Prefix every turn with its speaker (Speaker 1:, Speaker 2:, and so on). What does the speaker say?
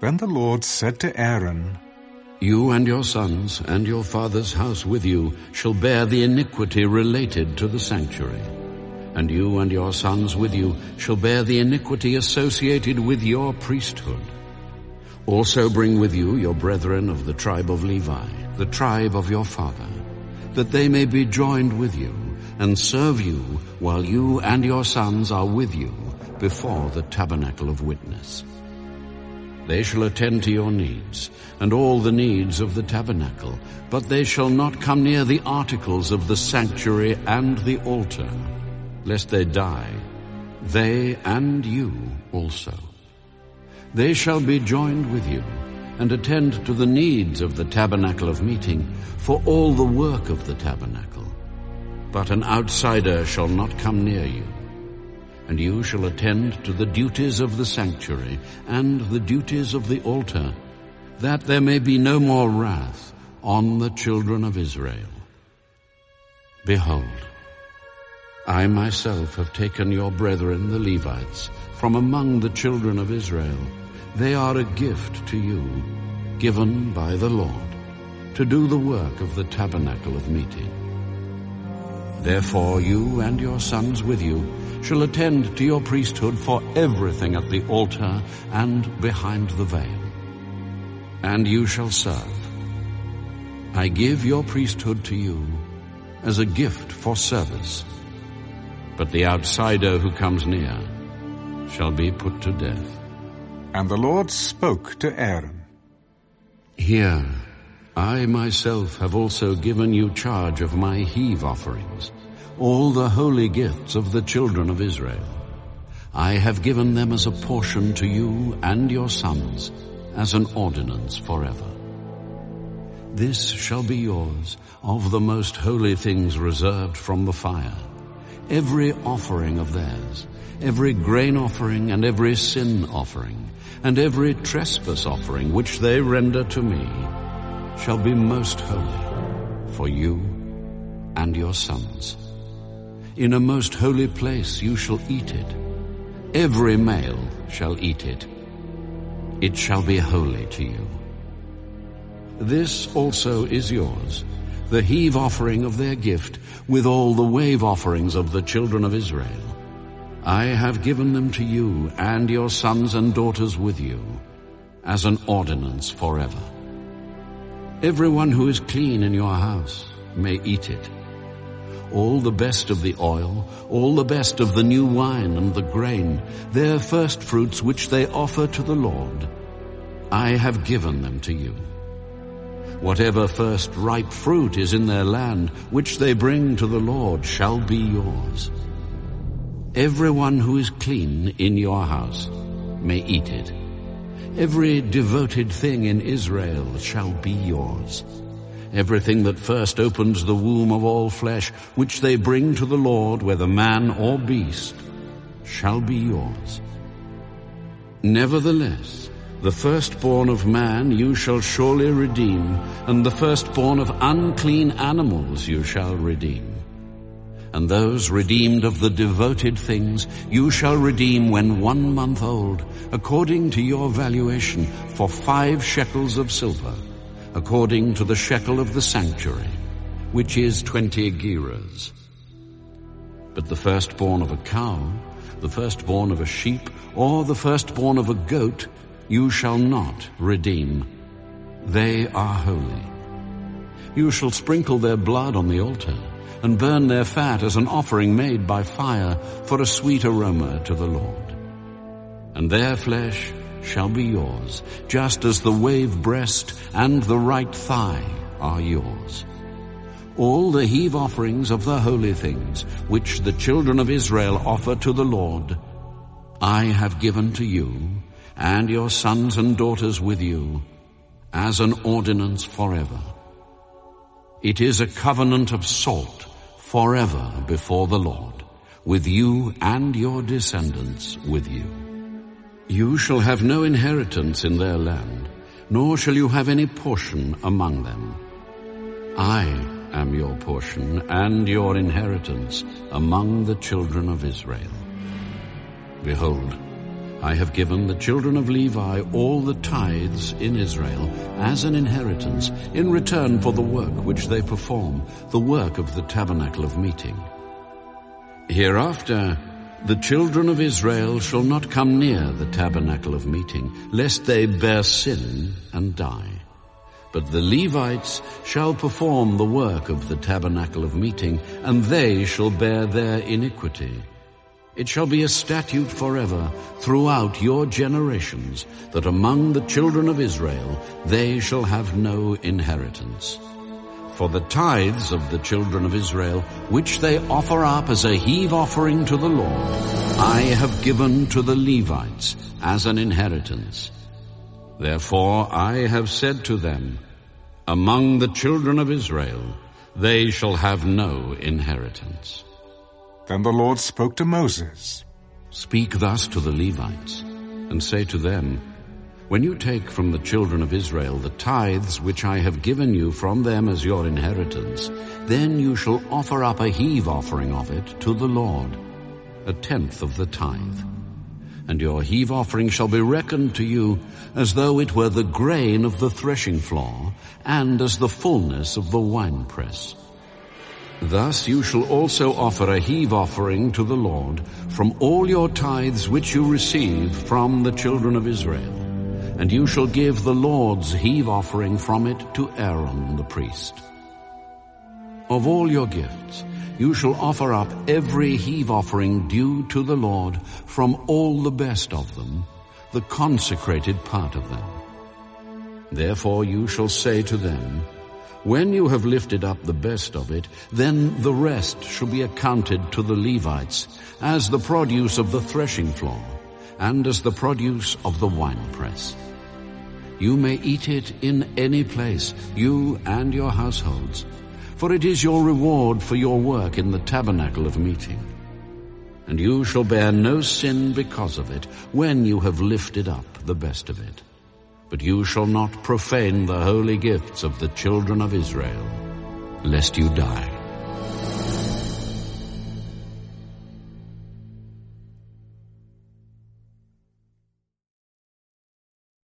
Speaker 1: Then the Lord said to Aaron,
Speaker 2: You and your sons and your father's house with you shall bear the iniquity related to the sanctuary. And you and your sons with you shall bear the iniquity associated with your priesthood. Also bring with you your brethren of the tribe of Levi, the tribe of your father, that they may be joined with you and serve you while you and your sons are with you before the tabernacle of witness. They shall attend to your needs and all the needs of the tabernacle, but they shall not come near the articles of the sanctuary and the altar, lest they die, they and you also. They shall be joined with you and attend to the needs of the tabernacle of meeting for all the work of the tabernacle. But an outsider shall not come near you and you shall attend to the duties of the sanctuary and the duties of the altar, that there may be no more wrath on the children of Israel. Behold, I myself have taken your brethren the Levites from among the children of Israel. They are a gift to you, given by the Lord, to do the work of the tabernacle of meeting. Therefore you and your sons with you shall attend to your priesthood for everything at the altar and behind the veil. And you shall serve. I give your priesthood to you as a gift for service. But the outsider who comes near shall be put to death.
Speaker 1: And the Lord spoke to Aaron.
Speaker 2: Here, I myself have also given you charge of my heave offerings all the holy gifts of the children of Israel. I have given them as a portion to you and your sons, as an ordinance forever. This shall be yours of the most holy things reserved from the fire, every offering of theirs, every grain offering and every sin offering, and every trespass offering which they render to me, shall be most holy for you and your sons. In a most holy place you shall eat it. Every male shall eat it. It shall be holy to you. This also is yours, the heave offering of their gift, with all the wave offerings of the children of Israel. I have given them to you and your sons and daughters with you, as an ordinance forever. Everyone who is clean in your house may eat it all the best of the oil, all the best of the new wine and the grain, their first fruits which they offer to the Lord. I have given them to you. Whatever first ripe fruit is in their land, which they bring to the Lord, shall be yours. Everyone who is clean in your house may eat it. Every devoted thing in Israel shall be yours everything that first opens the womb of all flesh, which they bring to the Lord, whether man or beast, shall be yours. Nevertheless, the firstborn of man you shall surely redeem, and the firstborn of unclean animals you shall redeem. And those redeemed of the devoted things you shall redeem when one month old, according to your valuation, for five shekels of silver according to the shekel of the sanctuary, which is twenty gerahs. But the firstborn of a cow, the firstborn of a sheep, or the firstborn of a goat, you shall not redeem. They are holy. You shall sprinkle their blood on the altar, and burn their fat as an offering made by fire for a sweet aroma to the Lord. And their flesh shall be yours, just as the wave breast and the right thigh are yours. All the heave offerings of the holy things, which the children of Israel offer to the Lord, I have given to you, and your sons and daughters with you, as an ordinance forever. It is a covenant of salt forever before the Lord, with you and your descendants with you. You shall have no inheritance in their land, nor shall you have any portion among them. I am your portion and your inheritance among the children of Israel. Behold, I have given the children of Levi all the tithes in Israel as an inheritance in return for the work which they perform, the work of the tabernacle of meeting. Hereafter, the children of Israel shall not come near the tabernacle of meeting, lest they bear sin and die. But the Levites shall perform the work of the tabernacle of meeting, and they shall bear their iniquity. It shall be a statute forever throughout your generations that among the children of Israel they shall have no inheritance. For the tithes of the children of Israel, which they offer up as a heave offering to the Lord, I have given to the Levites as an inheritance. Therefore I have said to them, Among the children of Israel, they shall have no inheritance.
Speaker 1: Then the Lord spoke to Moses.
Speaker 2: Speak thus to the Levites, and say to them, When you take from the children of Israel the tithes which I have given you from them as your inheritance, then you shall offer up a heave offering of it to the Lord, a tenth of the tithe. And your heave offering shall be reckoned to you as though it were the grain of the threshing floor, and as the fullness of the winepress. Thus you shall also offer a heave offering to the Lord from all your tithes which you receive from the children of Israel. And you shall give the Lord's heave offering from it to Aaron the priest. Of all your gifts, you shall offer up every heave offering due to the Lord from all the best of them, the consecrated part of them. Therefore you shall say to them, when you have lifted up the best of it, then the rest shall be accounted to the Levites as the produce of the threshing floor and as the produce of the winepress. You may eat it in any place, you and your households, for it is your reward for your work in the tabernacle of meeting. And you shall bear no sin because of it when you have lifted up the best of it. But you shall not profane the holy gifts of the children of Israel, lest you die.